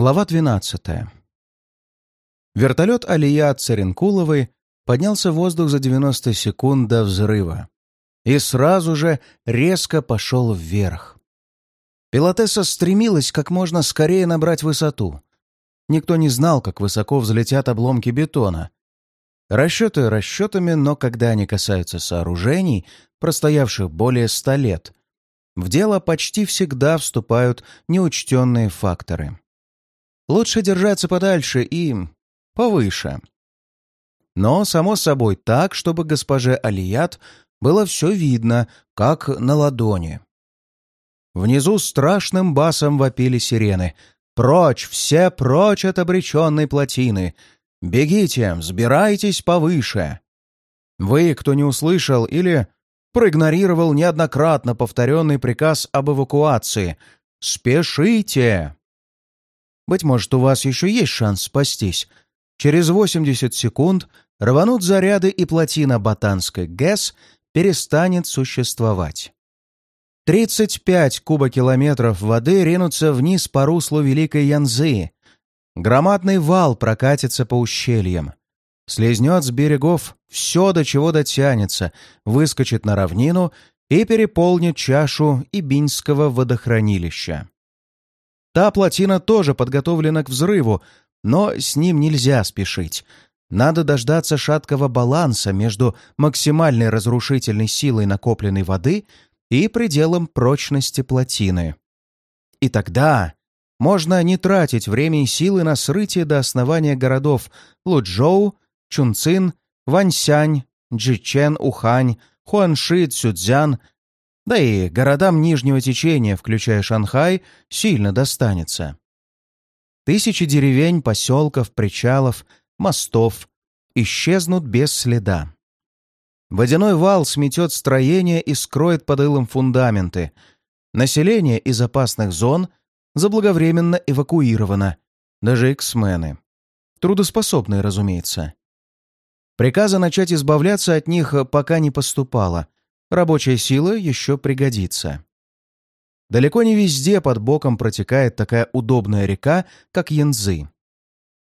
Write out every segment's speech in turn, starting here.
Глава 12. Вертолет Алия Царенкуловой поднялся в воздух за 90 секунд до взрыва и сразу же резко пошел вверх. Пилотесса стремилась как можно скорее набрать высоту. Никто не знал, как высоко взлетят обломки бетона. Расчеты расчетами, но когда они касаются сооружений, простоявших более ста лет, в дело почти всегда вступают неучтенные факторы. Лучше держаться подальше и повыше. Но, само собой, так, чтобы госпоже Алият было все видно, как на ладони. Внизу страшным басом вопили сирены. «Прочь! Все прочь от обреченной плотины! Бегите! Взбирайтесь повыше!» Вы, кто не услышал или проигнорировал неоднократно повторенный приказ об эвакуации, спешите! Быть может, у вас еще есть шанс спастись. Через 80 секунд рванут заряды, и плотина Ботанской ГЭС перестанет существовать. 35 кубокилометров воды ринутся вниз по руслу Великой Янзы. Громадный вал прокатится по ущельям. Слезнет с берегов все, до чего дотянется, выскочит на равнину и переполнит чашу Ибинского водохранилища. Та плотина тоже подготовлена к взрыву, но с ним нельзя спешить. Надо дождаться шаткого баланса между максимальной разрушительной силой накопленной воды и пределом прочности плотины. И тогда можно не тратить время и силы на срытие до основания городов Лучжоу, Чунцин, Ваньсянь, Джичен, Ухань, Хуанши, Цюцзян, да и городам нижнего течения, включая Шанхай, сильно достанется. Тысячи деревень, поселков, причалов, мостов исчезнут без следа. Водяной вал сметет строение и скроет под илом фундаменты. Население из опасных зон заблаговременно эвакуировано, даже эксмены. Трудоспособные, разумеется. Приказа начать избавляться от них пока не поступало, Рабочая сила еще пригодится. Далеко не везде под боком протекает такая удобная река, как Янзы.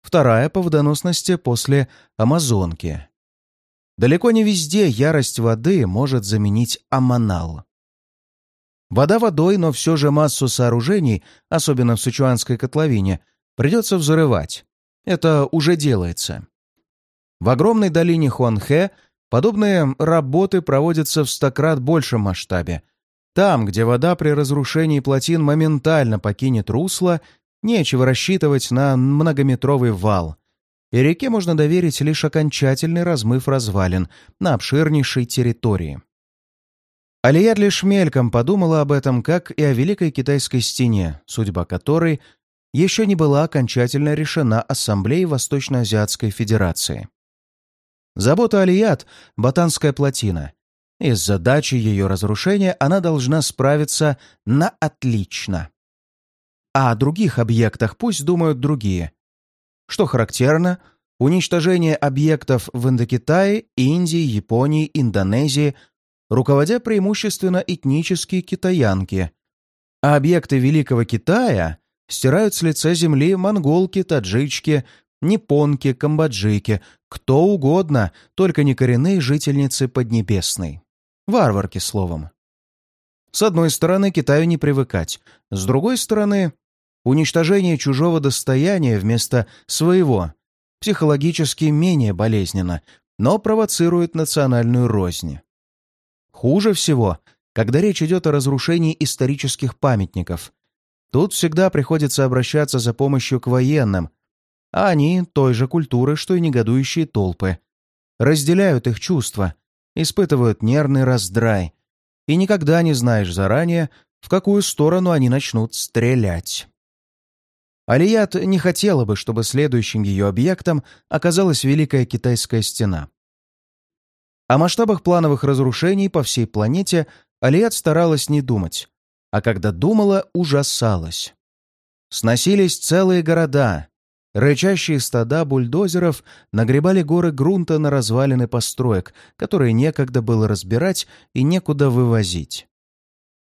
Вторая по водоносности после Амазонки. Далеко не везде ярость воды может заменить Аманал. Вода водой, но все же массу сооружений, особенно в Сычуанской котловине, придется взрывать. Это уже делается. В огромной долине Хуанхэ Подобные работы проводятся в стократ большем масштабе. Там, где вода при разрушении плотин моментально покинет русло, нечего рассчитывать на многометровый вал. И реке можно доверить лишь окончательный размыв развалин на обширнейшей территории. Алияр лишь мельком подумала об этом, как и о Великой Китайской стене, судьба которой еще не была окончательно решена Ассамблеей Восточно-Азиатской Федерации. Забота Алият — Ботанская плотина. И с задачей ее разрушения она должна справиться на отлично. А о других объектах пусть думают другие. Что характерно, уничтожение объектов в Индокитае, Индии, Японии, Индонезии руководя преимущественно этнические китаянки, а объекты Великого Китая стирают с лица земли монголки, таджички, Японки, камбоджики, кто угодно, только не коренные жительницы Поднебесной. Варварки, словом. С одной стороны, Китаю не привыкать. С другой стороны, уничтожение чужого достояния вместо своего психологически менее болезненно, но провоцирует национальную рознь. Хуже всего, когда речь идет о разрушении исторических памятников. Тут всегда приходится обращаться за помощью к военным, а они той же культуры, что и негодующие толпы. Разделяют их чувства, испытывают нервный раздрай, и никогда не знаешь заранее, в какую сторону они начнут стрелять. Алият не хотела бы, чтобы следующим ее объектом оказалась Великая Китайская стена. О масштабах плановых разрушений по всей планете Алият старалась не думать, а когда думала, ужасалась. Сносились целые города, Рычащие стада бульдозеров нагребали горы грунта на развалины построек, которые некогда было разбирать и некуда вывозить.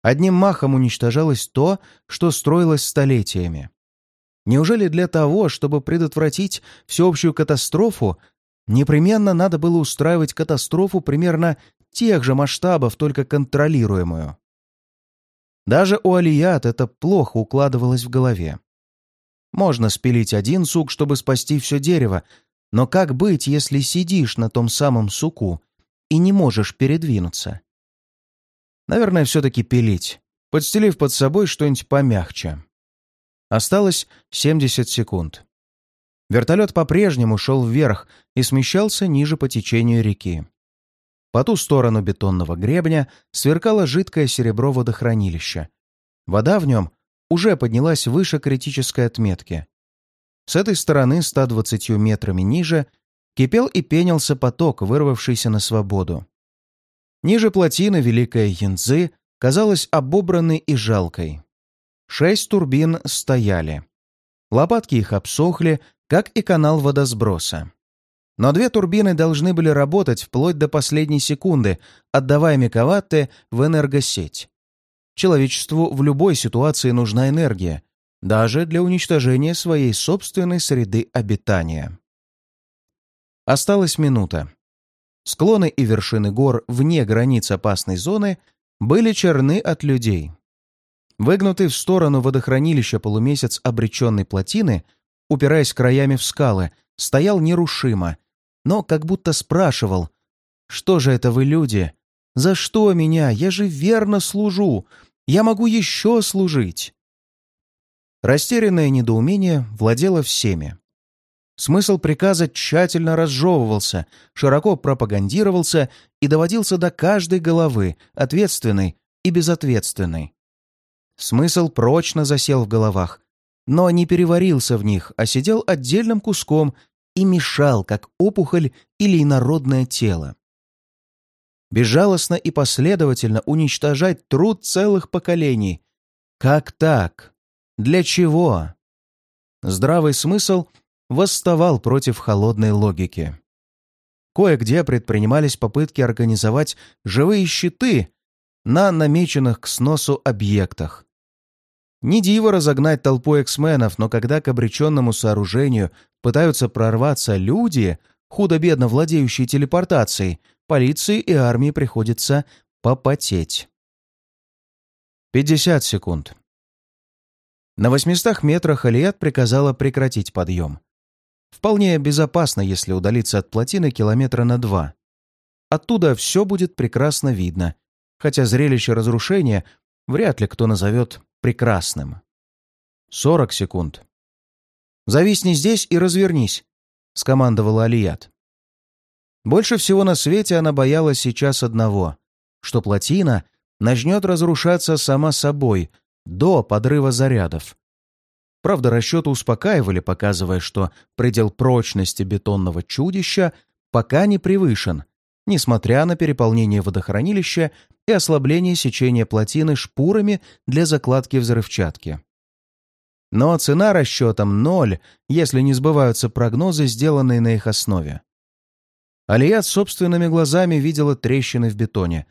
Одним махом уничтожалось то, что строилось столетиями. Неужели для того, чтобы предотвратить всеобщую катастрофу, непременно надо было устраивать катастрофу примерно тех же масштабов, только контролируемую? Даже у Алият это плохо укладывалось в голове. Можно спилить один сук, чтобы спасти все дерево, но как быть, если сидишь на том самом суку и не можешь передвинуться? Наверное, все-таки пилить, подстелив под собой что-нибудь помягче. Осталось 70 секунд. Вертолет по-прежнему шел вверх и смещался ниже по течению реки. По ту сторону бетонного гребня сверкало жидкое серебро водохранилища. Вода в нем уже поднялась выше критической отметки. С этой стороны, 120 метрами ниже, кипел и пенился поток, вырвавшийся на свободу. Ниже плотины Великая Янцзы казалась обобранной и жалкой. Шесть турбин стояли. Лопатки их обсохли, как и канал водосброса. Но две турбины должны были работать вплоть до последней секунды, отдавая мегаватты в энергосеть. Человечеству в любой ситуации нужна энергия, даже для уничтожения своей собственной среды обитания. Осталась минута. Склоны и вершины гор вне границ опасной зоны были черны от людей. Выгнутый в сторону водохранилища полумесяц обреченной плотины, упираясь краями в скалы, стоял нерушимо, но как будто спрашивал, «Что же это вы, люди? За что меня? Я же верно служу! Я могу еще служить!» Растерянное недоумение владело всеми. Смысл приказа тщательно разжевывался, широко пропагандировался и доводился до каждой головы, ответственной и безответственной. Смысл прочно засел в головах, но не переварился в них, а сидел отдельным куском и мешал, как опухоль или инородное тело. Безжалостно и последовательно уничтожать труд целых поколений. Как так? Для чего? Здравый смысл восставал против холодной логики. Кое-где предпринимались попытки организовать живые щиты на намеченных к сносу объектах. Не диво разогнать толпу эксменов, но когда к обреченному сооружению пытаются прорваться люди, худо-бедно владеющие телепортацией, полиции и армии приходится попотеть. 50 секунд. На 800 метрах Алият приказала прекратить подъем. Вполне безопасно, если удалиться от плотины километра на два. Оттуда все будет прекрасно видно, хотя зрелище разрушения вряд ли кто назовет прекрасным. Сорок секунд. «Зависни здесь и развернись», — скомандовала Алият. Больше всего на свете она боялась сейчас одного, что плотина начнет разрушаться сама собой до подрыва зарядов. Правда, расчеты успокаивали, показывая, что предел прочности бетонного чудища пока не превышен, несмотря на переполнение водохранилища и ослабление сечения плотины шпурами для закладки взрывчатки. Но цена расчетам ноль, если не сбываются прогнозы, сделанные на их основе. Алият собственными глазами видела трещины в бетоне.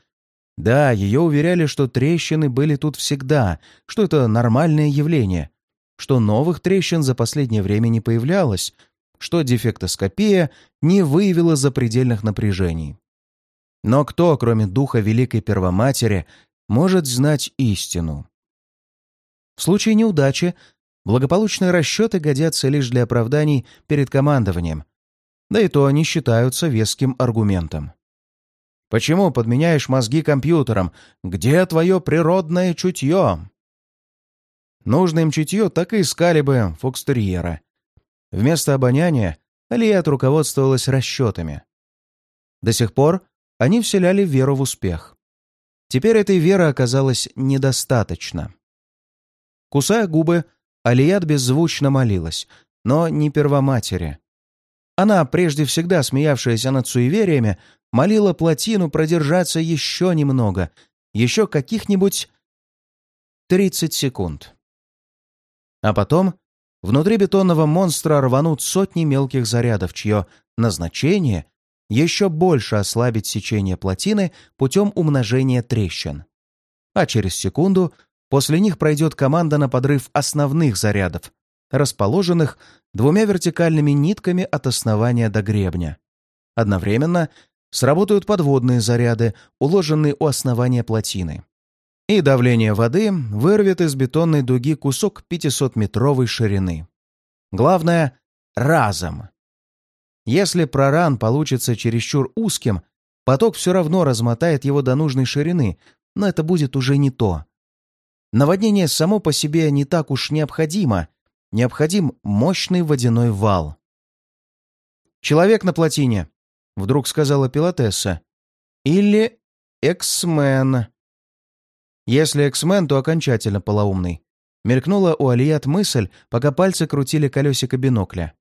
Да, ее уверяли, что трещины были тут всегда, что это нормальное явление, что новых трещин за последнее время не появлялось, что дефектоскопия не выявила запредельных напряжений. Но кто, кроме духа Великой Первоматери, может знать истину? В случае неудачи благополучные расчеты годятся лишь для оправданий перед командованием, да и то они считаются веским аргументом. Почему подменяешь мозги компьютером? Где твое природное чутье? Нужное им чутье так и искали бы фокстерьера. Вместо обоняния Алият руководствовалась расчетами. До сих пор они вселяли веру в успех. Теперь этой веры оказалось недостаточно. Кусая губы, Алият беззвучно молилась, но не первоматери. Она, прежде всегда смеявшаяся над суевериями, молила плотину продержаться еще немного, еще каких-нибудь 30 секунд. А потом внутри бетонного монстра рванут сотни мелких зарядов, чье назначение еще больше ослабить сечение плотины путем умножения трещин. А через секунду после них пройдет команда на подрыв основных зарядов, расположенных двумя вертикальными нитками от основания до гребня. Одновременно сработают подводные заряды, уложенные у основания плотины. И давление воды вырвет из бетонной дуги кусок 500-метровой ширины. Главное — разом. Если проран получится чересчур узким, поток все равно размотает его до нужной ширины, но это будет уже не то. Наводнение само по себе не так уж необходимо. Необходим мощный водяной вал. «Человек на плотине», — вдруг сказала пилотесса. «Или эксмен». Если эксмен, то окончательно полоумный. Мелькнула у Алият мысль, пока пальцы крутили колесико бинокля.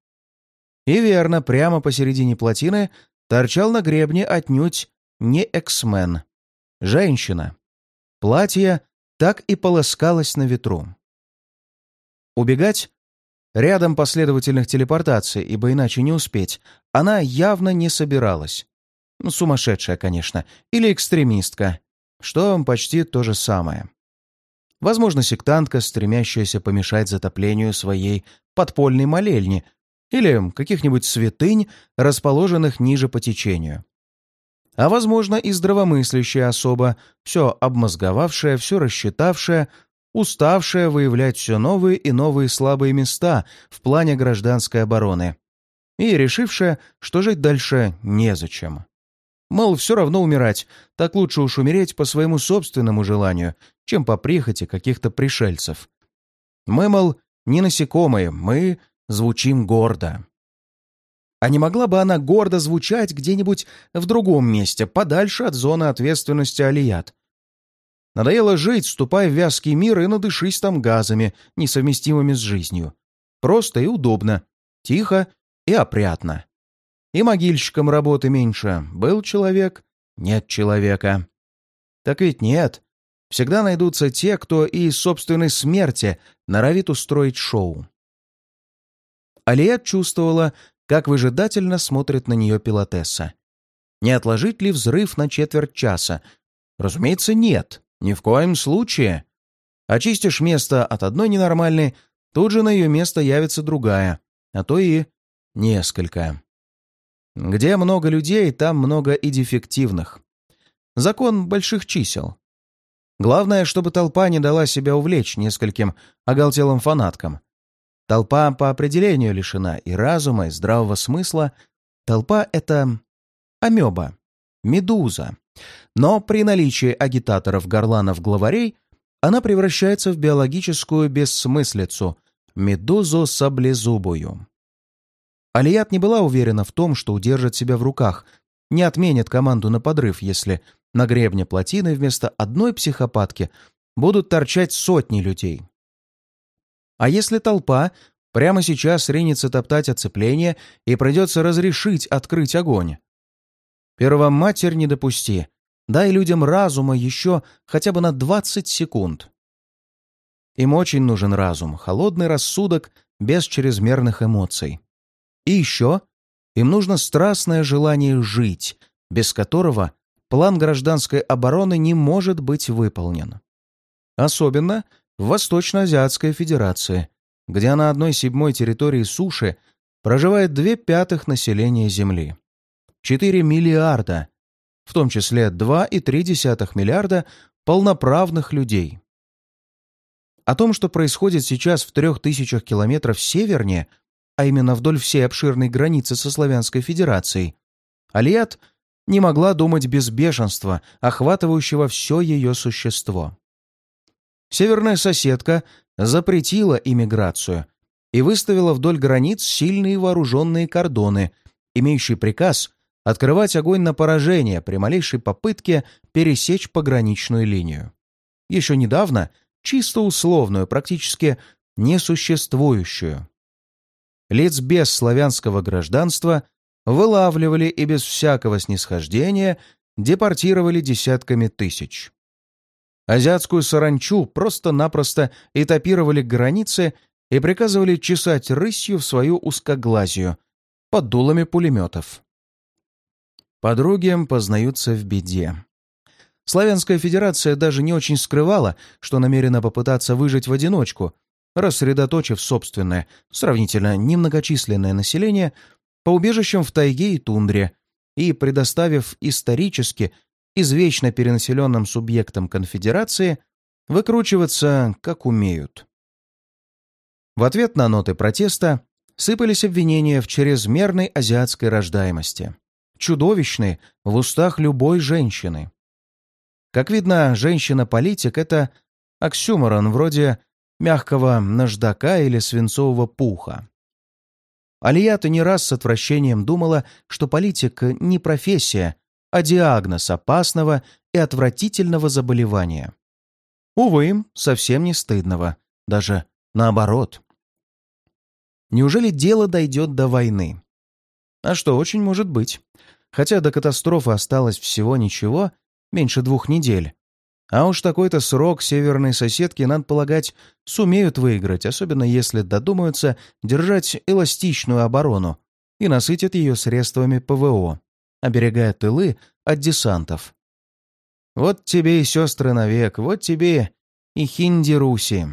И верно, прямо посередине плотины торчал на гребне отнюдь не эксмен. Женщина. Платье так и полоскалось на ветру. Убегать? Рядом последовательных телепортаций, ибо иначе не успеть, она явно не собиралась. Ну, сумасшедшая, конечно, или экстремистка, что почти то же самое. Возможно, сектантка, стремящаяся помешать затоплению своей подпольной молельни или каких-нибудь святынь, расположенных ниже по течению. А возможно, и здравомыслящая особа, все обмозговавшая, все рассчитавшая, уставшая выявлять все новые и новые слабые места в плане гражданской обороны и решившая, что жить дальше незачем. Мол, все равно умирать, так лучше уж умереть по своему собственному желанию, чем по прихоти каких-то пришельцев. Мы, мол, не насекомые, мы звучим гордо. А не могла бы она гордо звучать где-нибудь в другом месте, подальше от зоны ответственности Алият? Надоело жить, ступай в вязкий мир и надышись там газами, несовместимыми с жизнью. Просто и удобно, тихо и опрятно. И могильщиком работы меньше. Был человек, нет человека. Так ведь нет. Всегда найдутся те, кто и из собственной смерти норовит устроить шоу. Алият чувствовала, как выжидательно смотрит на нее пилотесса. Не отложить ли взрыв на четверть часа? Разумеется, нет. Ни в коем случае. Очистишь место от одной ненормальной, тут же на ее место явится другая, а то и несколько. Где много людей, там много и дефективных. Закон больших чисел. Главное, чтобы толпа не дала себя увлечь нескольким оголтелым фанаткам. Толпа по определению лишена и разума, и здравого смысла. Толпа — это амеба, медуза. Но при наличии агитаторов, горланов, главарей она превращается в биологическую бессмыслицу, медузу саблезубую. Алият не была уверена в том, что удержит себя в руках, не отменит команду на подрыв, если на гребне плотины вместо одной психопатки будут торчать сотни людей. А если толпа прямо сейчас ринется топтать оцепление и придется разрешить открыть огонь? Первоматерь не допусти. Дай людям разума еще хотя бы на 20 секунд. Им очень нужен разум, холодный рассудок без чрезмерных эмоций. И еще им нужно страстное желание жить, без которого план гражданской обороны не может быть выполнен. Особенно в Восточно-Азиатской Федерации, где на одной седьмой территории суши проживает две пятых населения Земли. 4 миллиарда, в том числе 2,3 миллиарда полноправных людей. О том, что происходит сейчас в трех тысячах километров севернее, а именно вдоль всей обширной границы со Славянской Федерацией, Алият не могла думать без бешенства, охватывающего все ее существо. Северная соседка запретила иммиграцию и выставила вдоль границ сильные вооруженные кордоны, имеющие приказ открывать огонь на поражение при малейшей попытке пересечь пограничную линию. Еще недавно чисто условную, практически несуществующую. Лиц без славянского гражданства вылавливали и без всякого снисхождения депортировали десятками тысяч. Азиатскую саранчу просто-напросто этапировали к границе и приказывали чесать рысью в свою узкоглазию под дулами пулеметов. Подруги познаются в беде. Славянская Федерация даже не очень скрывала, что намерена попытаться выжить в одиночку, рассредоточив собственное, сравнительно немногочисленное население по убежищам в тайге и тундре и предоставив исторически извечно перенаселенным субъектам конфедерации выкручиваться как умеют. В ответ на ноты протеста сыпались обвинения в чрезмерной азиатской рождаемости, чудовищной в устах любой женщины. Как видно, женщина-политик — это оксюморон вроде мягкого наждака или свинцового пуха. Алията не раз с отвращением думала, что политик не профессия, а диагноз опасного и отвратительного заболевания. Увы, совсем не стыдного, даже наоборот. Неужели дело дойдет до войны? А что, очень может быть. Хотя до катастрофы осталось всего ничего, меньше двух недель. А уж такой-то срок северные соседки, надо полагать, сумеют выиграть, особенно если додумаются держать эластичную оборону и насытят ее средствами ПВО, оберегая тылы от десантов. Вот тебе и сестры навек, вот тебе и хинди-руси.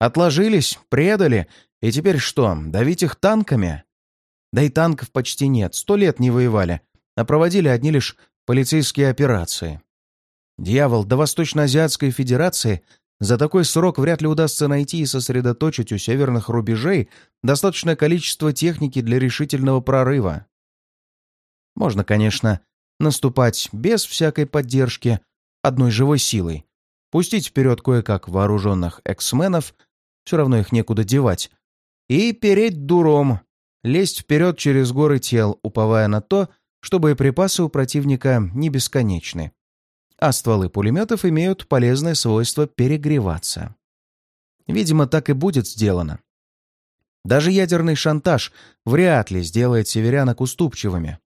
Отложились, предали, и теперь что, давить их танками? Да и танков почти нет, сто лет не воевали, а проводили одни лишь полицейские операции. Дьявол, до Восточно-Азиатской Федерации за такой срок вряд ли удастся найти и сосредоточить у северных рубежей достаточное количество техники для решительного прорыва. Можно, конечно, наступать без всякой поддержки, одной живой силой, пустить вперед кое-как вооруженных эксменов, все равно их некуда девать, и переть дуром, лезть вперед через горы тел, уповая на то, что боеприпасы у противника не бесконечны а стволы пулеметов имеют полезное свойство перегреваться. Видимо, так и будет сделано. Даже ядерный шантаж вряд ли сделает северянок уступчивыми.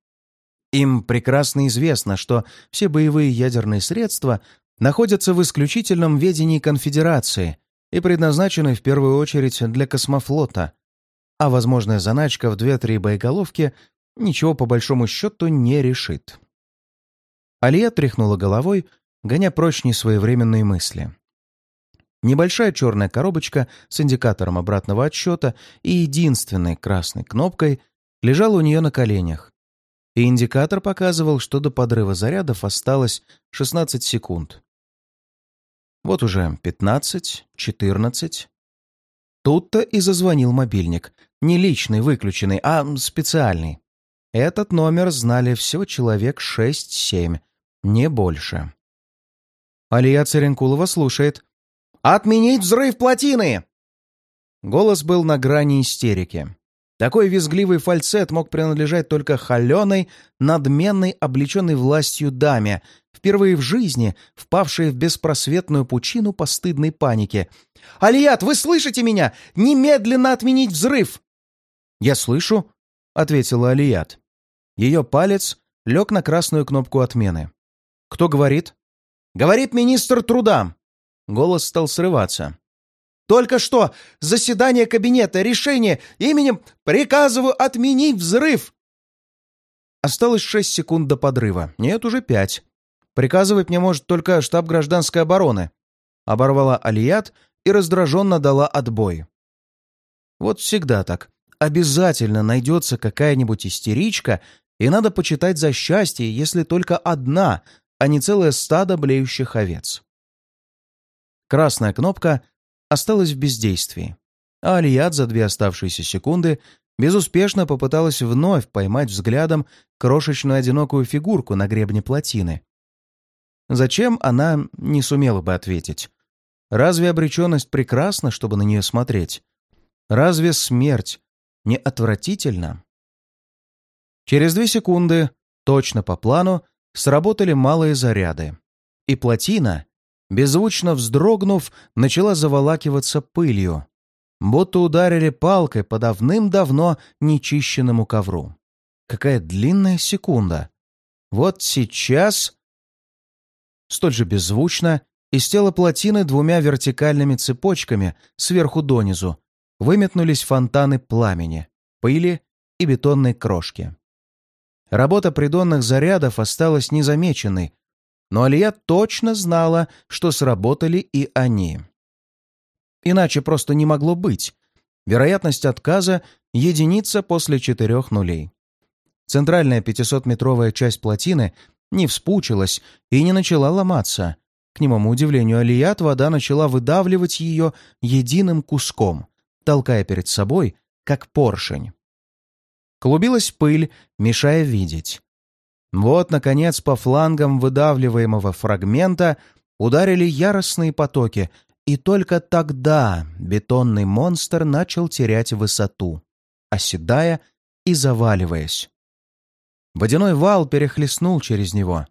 Им прекрасно известно, что все боевые ядерные средства находятся в исключительном ведении конфедерации и предназначены в первую очередь для космофлота, а возможная заначка в 2-3 боеголовки ничего по большому счету не решит. Алия тряхнула головой, гоня прочь несвоевременные мысли. Небольшая черная коробочка с индикатором обратного отсчета и единственной красной кнопкой лежала у нее на коленях. И индикатор показывал, что до подрыва зарядов осталось 16 секунд. Вот уже 15, 14. Тут-то и зазвонил мобильник. Не личный, выключенный, а специальный. Этот номер знали всего человек 6-7, не больше. Алия Церенкулова слушает. «Отменить взрыв плотины!» Голос был на грани истерики. Такой визгливый фальцет мог принадлежать только холеной, надменной, облеченной властью даме, впервые в жизни впавшей в беспросветную пучину постыдной паники. «Алият, вы слышите меня? Немедленно отменить взрыв!» «Я слышу», — ответила Алият. Ее палец лег на красную кнопку отмены. «Кто говорит?» «Говорит министр труда». Голос стал срываться. «Только что! Заседание кабинета! Решение! Именем приказываю отменить взрыв!» Осталось шесть секунд до подрыва. Нет, уже пять. Приказывать мне может только штаб гражданской обороны. Оборвала Алият и раздраженно дала отбой. Вот всегда так. Обязательно найдется какая-нибудь истеричка, и надо почитать за счастье, если только одна а не целое стадо блеющих овец. Красная кнопка осталась в бездействии, а Алият за две оставшиеся секунды безуспешно попыталась вновь поймать взглядом крошечную одинокую фигурку на гребне плотины. Зачем, она не сумела бы ответить. Разве обреченность прекрасна, чтобы на нее смотреть? Разве смерть не отвратительна? Через две секунды, точно по плану, сработали малые заряды, и плотина, беззвучно вздрогнув, начала заволакиваться пылью, будто ударили палкой по давным-давно нечищенному ковру. Какая длинная секунда! Вот сейчас... Столь же беззвучно из тела плотины двумя вертикальными цепочками сверху донизу выметнулись фонтаны пламени, пыли и бетонной крошки. Работа придонных зарядов осталась незамеченной, но Алия точно знала, что сработали и они. Иначе просто не могло быть. Вероятность отказа — единица после четырех нулей. Центральная 500-метровая часть плотины не вспучилась и не начала ломаться. К немому удивлению Алият вода начала выдавливать ее единым куском, толкая перед собой, как поршень. Клубилась пыль, мешая видеть. Вот, наконец, по флангам выдавливаемого фрагмента ударили яростные потоки, и только тогда бетонный монстр начал терять высоту, оседая и заваливаясь. Водяной вал перехлестнул через него.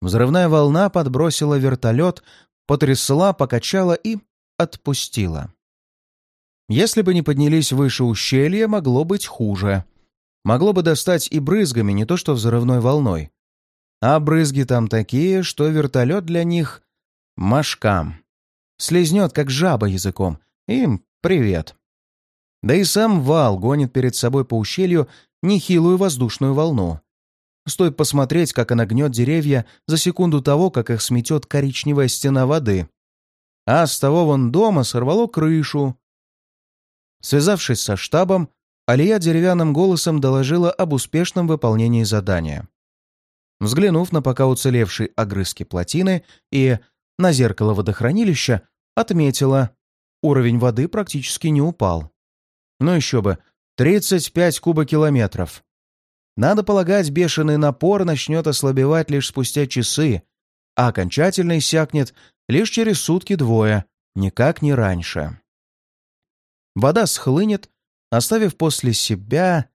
Взрывная волна подбросила вертолет, потрясла, покачала и отпустила. Если бы не поднялись выше ущелья, могло быть хуже. Могло бы достать и брызгами, не то что взрывной волной. А брызги там такие, что вертолет для них — мошкам. Слезнет, как жаба языком. Им привет. Да и сам вал гонит перед собой по ущелью нехилую воздушную волну. Стоит посмотреть, как она гнет деревья за секунду того, как их сметет коричневая стена воды. А с того вон дома сорвало крышу. Связавшись со штабом, Алия деревянным голосом доложила об успешном выполнении задания. Взглянув на пока уцелевшие огрызки плотины и на зеркало водохранилища, отметила, уровень воды практически не упал. Ну еще бы, 35 кубокилометров. Надо полагать, бешеный напор начнет ослабевать лишь спустя часы, а окончательно иссякнет лишь через сутки-двое, никак не раньше. Вода схлынет, оставив после себя...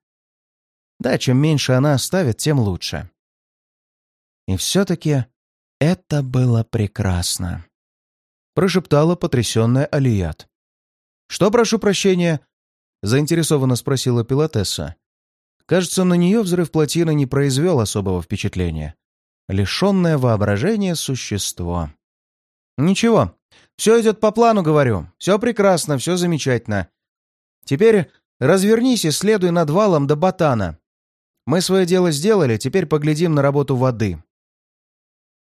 Да, чем меньше она оставит, тем лучше. И все-таки это было прекрасно. Прошептала потрясенная Алият. «Что, прошу прощения?» Заинтересованно спросила пилотесса. Кажется, на нее взрыв плотины не произвел особого впечатления. Лишенное воображения существо. «Ничего, все идет по плану, говорю. Все прекрасно, все замечательно. Теперь развернись и следуй над валом до Ботана. Мы свое дело сделали, теперь поглядим на работу воды».